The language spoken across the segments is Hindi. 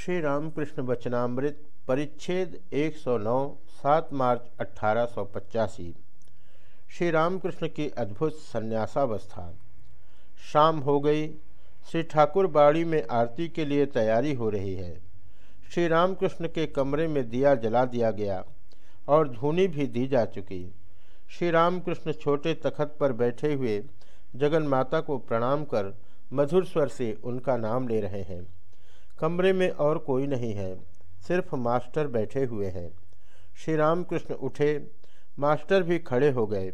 श्री रामकृष्ण वचनामृत, परिच्छेद 109 7 मार्च अट्ठारह श्री रामकृष्ण की अद्भुत संन्यासावस्था। शाम हो गई, श्री ठाकुर बाड़ी में आरती के लिए तैयारी हो रही है। श्री रामकृष्ण के कमरे में दिया जला दिया गया और धूनी भी दी जा चुकी। श्री रामकृष्ण छोटे तखत पर बैठे हुए जगन माता को प्रणाम कर मधुर स्वर से उनका नाम ले रहे हैं। कमरे में और कोई नहीं है, सिर्फ़ मास्टर बैठे हुए हैं। श्री रामकृष्ण उठे, मास्टर भी खड़े हो गए।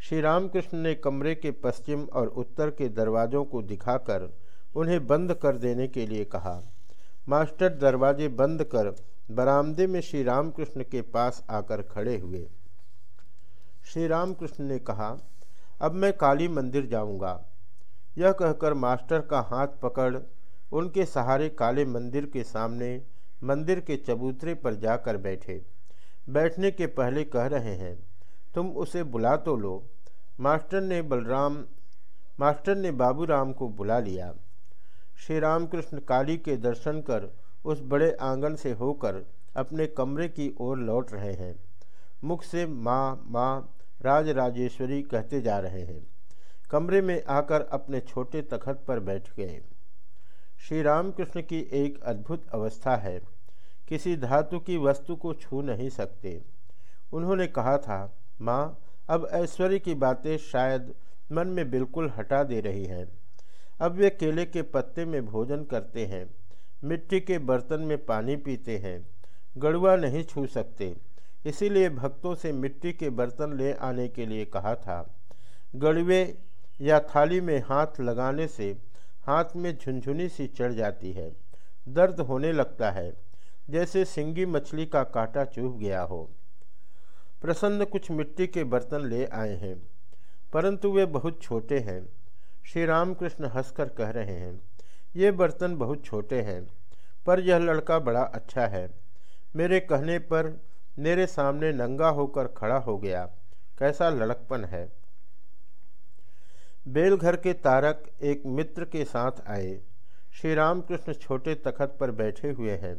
श्री रामकृष्ण ने कमरे के पश्चिम और उत्तर के दरवाज़ों को दिखाकर उन्हें बंद कर देने के लिए कहा। मास्टर दरवाजे बंद कर बरामदे में श्री रामकृष्ण के पास आकर खड़े हुए। श्री रामकृष्ण ने कहा, अब मैं काली मंदिर जाऊँगा। यह कहकर मास्टर का हाथ पकड़ उनके सहारे काले मंदिर के सामने मंदिर के चबूतरे पर जाकर बैठे। बैठने के पहले कह रहे हैं, तुम उसे बुला तो लो। मास्टर ने बलराम, मास्टर ने बाबूराम को बुला लिया। श्री रामकृष्ण काली के दर्शन कर उस बड़े आँगन से होकर अपने कमरे की ओर लौट रहे हैं। मुख से माँ माँ राज राजेश्वरी कहते जा रहे हैं। कमरे में आकर अपने छोटे तखत पर बैठ गए। श्री रामकृष्ण की एक अद्भुत अवस्था है। किसी धातु की वस्तु को छू नहीं सकते। उन्होंने कहा था, माँ, अब ऐश्वर्य की बातें शायद मन में बिल्कुल हटा दे रही हैं। अब वे केले के पत्ते में भोजन करते हैं, मिट्टी के बर्तन में पानी पीते हैं, गड़ुआ नहीं छू सकते। इसीलिए भक्तों से मिट्टी के बर्तन ले आने के लिए कहा था। गड़ुए या थाली में हाथ लगाने से हाथ में झुंझुनी सी चढ़ जाती है। दर्द होने लगता है, जैसे सिंगी मछली का कांटा चूभ गया हो। प्रसन्न कुछ मिट्टी के बर्तन ले आए हैं, परंतु वे बहुत छोटे हैं। श्री रामकृष्ण हंसकर कह रहे हैं, ये बर्तन बहुत छोटे हैं, पर यह लड़का बड़ा अच्छा है। मेरे कहने पर मेरे सामने नंगा होकर खड़ा हो गया। कैसा लड़कपन है। बेलघर के तारक एक मित्र के साथ आए। श्री रामकृष्ण छोटे तखत पर बैठे हुए हैं।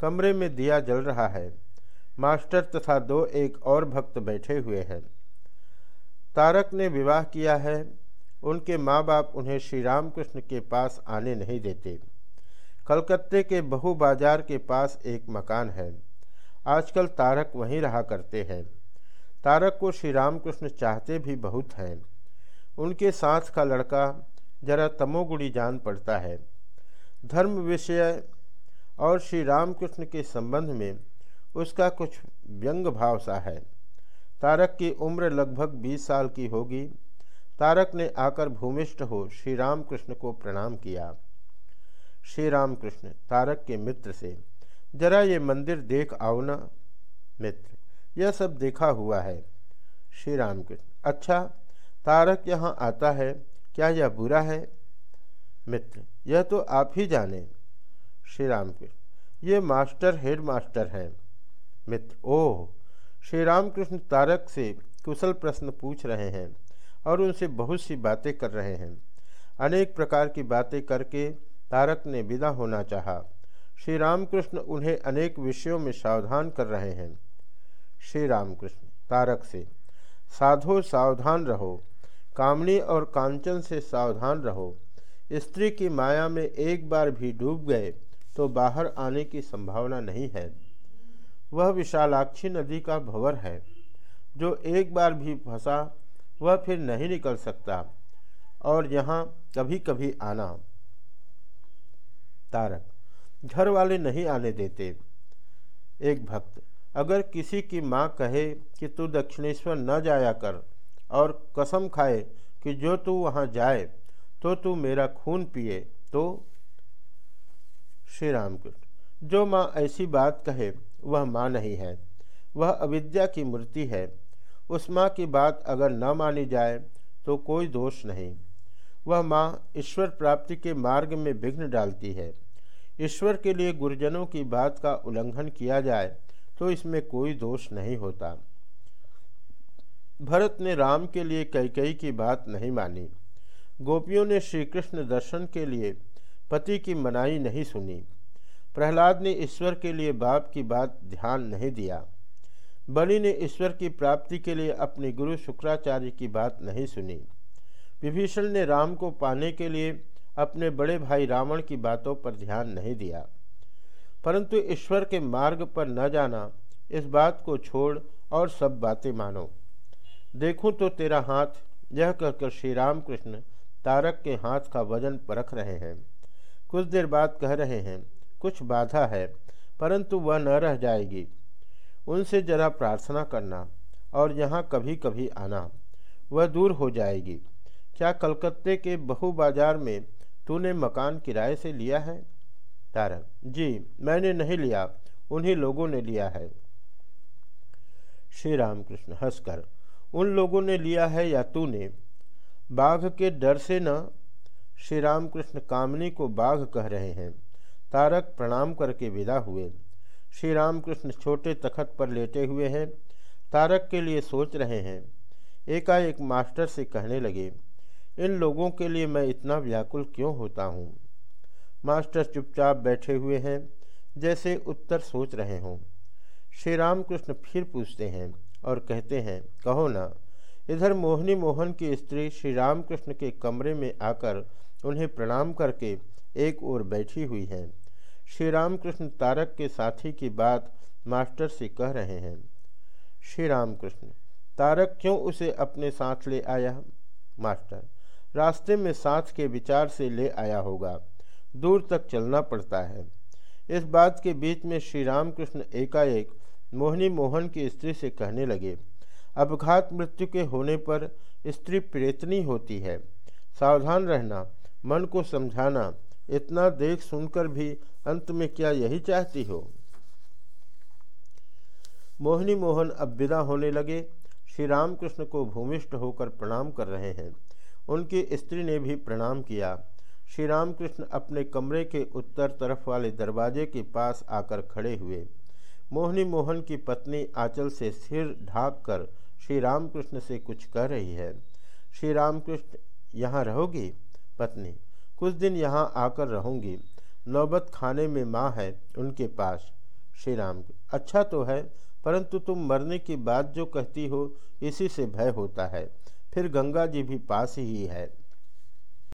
कमरे में दिया जल रहा है। मास्टर तथा दो एक और भक्त बैठे हुए हैं। तारक ने विवाह किया है। उनके माँ बाप उन्हें श्री रामकृष्ण के पास आने नहीं देते। कलकत्ते के बहु बाज़ार के पास एक मकान है। आजकल तारक वहीं रहा करते हैं। तारक को श्री रामकृष्ण चाहते भी बहुत हैं। उनके साथ का लड़का जरा तमोगुड़ी जान पड़ता है। धर्म विषय और श्री रामकृष्ण के संबंध में उसका कुछ व्यंग भाव सा है। तारक की उम्र लगभग 20 साल की होगी। तारक ने आकर भूमिष्ठ हो श्री रामकृष्ण को प्रणाम किया। श्री रामकृष्ण, तारक के मित्र से, जरा ये मंदिर देख आओ ना, मित्र। यह सब देखा हुआ है। श्री रामकृष्ण अच्छा तारक यहाँ आता है, क्या यह बुरा है? मित्र, यह तो आप ही जाने। श्री राम कृष्ण ये मास्टर हेड मास्टर हैं। मित्र, ओह श्री रामकृष्ण तारक से कुशल प्रश्न पूछ रहे हैं और उनसे बहुत सी बातें कर रहे हैं। अनेक प्रकार की बातें करके तारक ने विदा होना चाहा। श्री रामकृष्ण उन्हें अनेक विषयों में सावधान कर रहे हैं। श्री रामकृष्ण तारक से, साधो सावधान रहो। कामनी और कांचन से सावधान रहो। स्त्री की माया में एक बार भी डूब गए तो बाहर आने की संभावना नहीं है। वह विशालाक्षी नदी का भवर है। जो एक बार भी फंसा, वह फिर नहीं निकल सकता। और यहाँ कभी कभी आना। तारक, घर वाले नहीं आने देते। एक भक्त, अगर किसी की माँ कहे कि तू दक्षिणेश्वर न जाया कर और कसम खाए कि जो तू वहाँ जाए तो तू मेरा खून पिए तो श्री राम कृष्ण जो माँ ऐसी बात कहे, वह माँ नहीं है। वह अविद्या की मूर्ति है। उस माँ की बात अगर न मानी जाए तो कोई दोष नहीं। वह माँ ईश्वर प्राप्ति के मार्ग में विघ्न डालती है। ईश्वर के लिए गुरुजनों की बात का उल्लंघन किया जाए तो इसमें कोई दोष नहीं होता। भरत ने राम के लिए कई कई की बात नहीं मानी। गोपियों ने श्री कृष्ण दर्शन के लिए पति की मनाई नहीं सुनी। प्रहलाद ने ईश्वर के लिए बाप की बात ध्यान नहीं दिया। बलि ने ईश्वर की प्राप्ति के लिए अपने गुरु शुक्राचार्य की बात नहीं सुनी। विभीषण ने राम को पाने के लिए अपने बड़े भाई रावण की बातों पर ध्यान नहीं दिया। परंतु ईश्वर के मार्ग पर न जाना, इस बात को छोड़ और सब बातें मानो। देखूँ तो तेरा हाथ, यह कहकर श्री राम कृष्ण तारक के हाथ का वज़न परख रहे हैं। कुछ देर बाद कह रहे हैं, कुछ बाधा है, परंतु वह न रह जाएगी। उनसे जरा प्रार्थना करना और यहाँ कभी कभी आना, वह दूर हो जाएगी। क्या कलकत्ते के बहु बाज़ार में तूने मकान किराए से लिया है? तारक, जी, मैंने नहीं लिया, उन्हीं लोगों ने लिया है। श्री राम कृष्ण हंसकर उन लोगों ने लिया है या तूने? बाघ के डर से न? श्री राम कृष्ण कामनी को बाघ कह रहे हैं। तारक प्रणाम करके विदा हुए। श्री राम कृष्ण छोटे तखत पर लेटे हुए हैं। तारक के लिए सोच रहे हैं। एकाएक मास्टर से कहने लगे, इन लोगों के लिए मैं इतना व्याकुल क्यों होता हूँ? मास्टर चुपचाप बैठे हुए हैं, जैसे उत्तर सोच रहे हों। श्री राम कृष्ण फिर पूछते हैं और कहते हैं, कहो ना, इधर मोहनी मोहन की स्त्री श्री रामकृष्ण के कमरे में आकर उन्हें प्रणाम करके एक ओर बैठी हुई है। श्री रामकृष्ण तारक के साथी की बात मास्टर से कह रहे हैं। श्री रामकृष्ण तारक क्यों उसे अपने साथ ले आया? मास्टर, रास्ते में साथ के विचार से ले आया होगा। दूर तक चलना पड़ता है। इस बात के बीच में श्री रामकृष्ण एकाएक मोहनी मोहन की स्त्री से कहने लगे अपघात मृत्यु के होने पर स्त्री प्रेतनी होती है। सावधान रहना, मन को समझाना, इतना देख सुनकर भी अंत में क्या यही चाहती हो? मोहिनी मोहन अब विदा होने लगे। श्री रामकृष्ण को भूमिष्ठ होकर प्रणाम कर रहे हैं। उनकी स्त्री ने भी प्रणाम किया। श्री रामकृष्ण अपने कमरे के उत्तर तरफ़ वाले दरवाजे के पास आकर खड़े हुए। मोहिनी मोहन की पत्नी आंचल से सिर ढाक कर श्री रामकृष्ण से कुछ कह रही है। श्री रामकृष्ण यहाँ रहोगी? पत्नी, कुछ दिन यहाँ आकर रहूँगी। नौबत खाने में माँ है उनके पास। श्री राम अच्छा तो है, परंतु तुम मरने की बात जो कहती हो, इसी से भय होता है। फिर गंगा जी भी पास ही है।